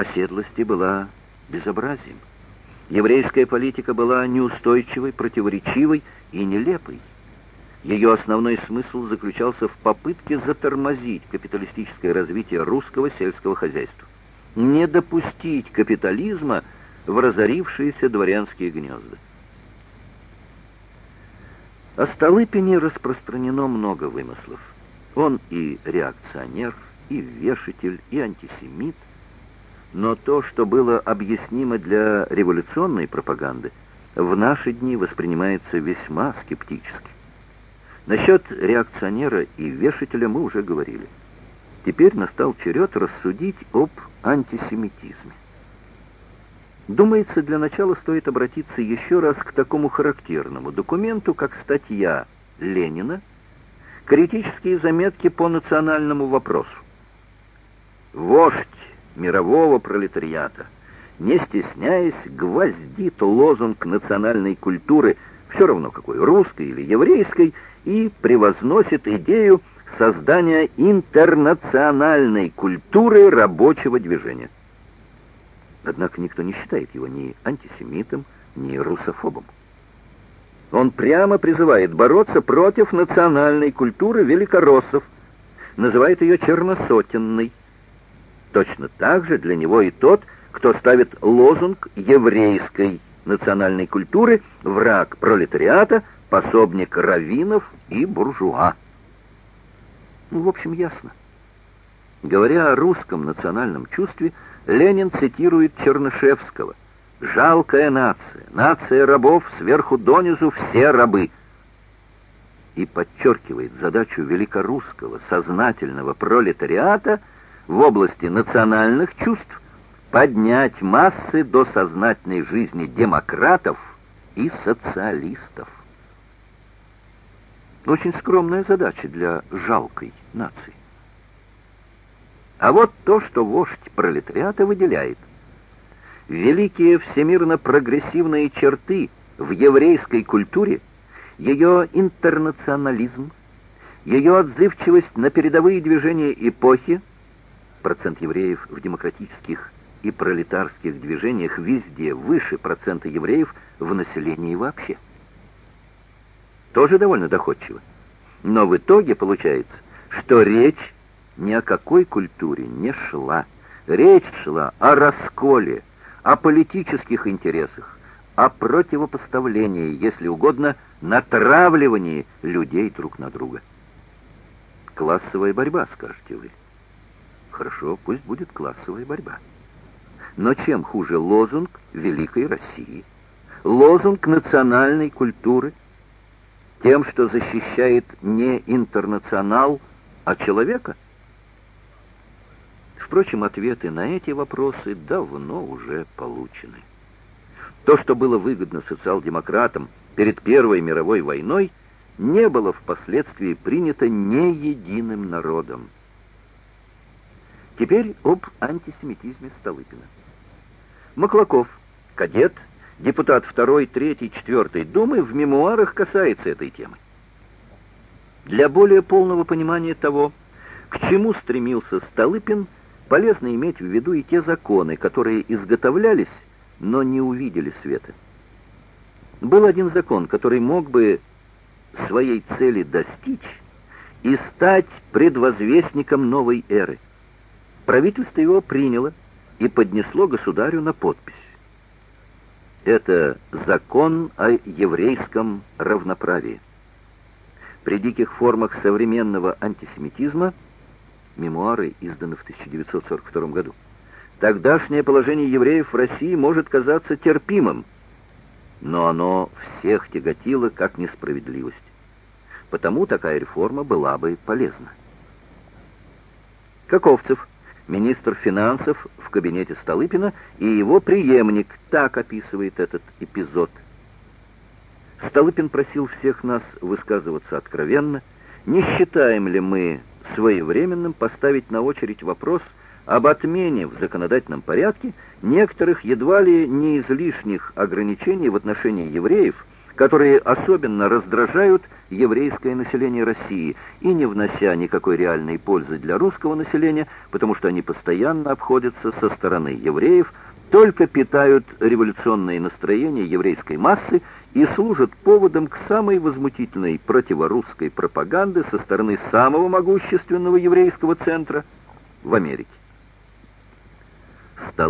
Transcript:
оседлости была безобразием. Еврейская политика была неустойчивой, противоречивой и нелепой. Ее основной смысл заключался в попытке затормозить капиталистическое развитие русского сельского хозяйства, не допустить капитализма в разорившиеся дворянские гнезда. О Столыпине распространено много вымыслов. Он и реакционер, и вешатель, и антисемит. Но то, что было объяснимо для революционной пропаганды, в наши дни воспринимается весьма скептически. Насчет реакционера и вешателя мы уже говорили. Теперь настал черед рассудить об антисемитизме. Думается, для начала стоит обратиться еще раз к такому характерному документу, как статья Ленина «Критические заметки по национальному вопросу». Вождь мирового пролетариата, не стесняясь, гвоздит лозунг национальной культуры, все равно какой, русской или еврейской, и превозносит идею создания интернациональной культуры рабочего движения. Однако никто не считает его ни антисемитом, ни русофобом. Он прямо призывает бороться против национальной культуры великороссов, называет ее черносотенной. Точно так же для него и тот, кто ставит лозунг еврейской национальной культуры «враг пролетариата», пособник раввинов и буржуа. Ну, в общем, ясно. Говоря о русском национальном чувстве, Ленин цитирует Чернышевского. «Жалкая нация, нация рабов, сверху донизу все рабы» и подчеркивает задачу великорусского сознательного пролетариата в области национальных чувств поднять массы до сознательной жизни демократов и социалистов. Очень скромная задача для жалкой нации. А вот то, что вождь пролетариата выделяет. Великие всемирно прогрессивные черты в еврейской культуре, ее интернационализм, ее отзывчивость на передовые движения эпохи, процент евреев в демократических и пролетарских движениях везде выше процента евреев в населении вообще тоже довольно доходчиво. Но в итоге получается, что речь ни о какой культуре не шла. Речь шла о расколе, о политических интересах, о противопоставлении, если угодно, натравливании людей друг на друга. Классовая борьба, скажете вы. Хорошо, пусть будет классовая борьба. Но чем хуже лозунг великой России? Лозунг национальной культуры – тем, что защищает не интернационал, а человека? Впрочем, ответы на эти вопросы давно уже получены. То, что было выгодно социал-демократам перед Первой мировой войной, не было впоследствии принято не единым народом. Теперь об антисемитизме Столыпина. Маклаков, кадет депутат 2, 3, 4 Думы в мемуарах касается этой темы. Для более полного понимания того, к чему стремился Столыпин, полезно иметь в виду и те законы, которые изготовлялись, но не увидели света. Был один закон, который мог бы своей цели достичь и стать предвозвестником новой эры. Правительство его приняло и поднесло государю на подпись это закон о еврейском равноправии. При диких формах современного антисемитизма, мемуары изданы в 1942 году, тогдашнее положение евреев в России может казаться терпимым, но оно всех тяготило как несправедливость. Потому такая реформа была бы полезна. Каковцев – министр финансов в кабинете Столыпина и его преемник так описывает этот эпизод. Столыпин просил всех нас высказываться откровенно, не считаем ли мы своевременным поставить на очередь вопрос об отмене в законодательном порядке некоторых едва ли не излишних ограничений в отношении евреев, которые особенно раздражают еврейское население России и не внося никакой реальной пользы для русского населения, потому что они постоянно обходятся со стороны евреев, только питают революционные настроения еврейской массы и служат поводом к самой возмутительной противорусской пропаганды со стороны самого могущественного еврейского центра в Америке. Столы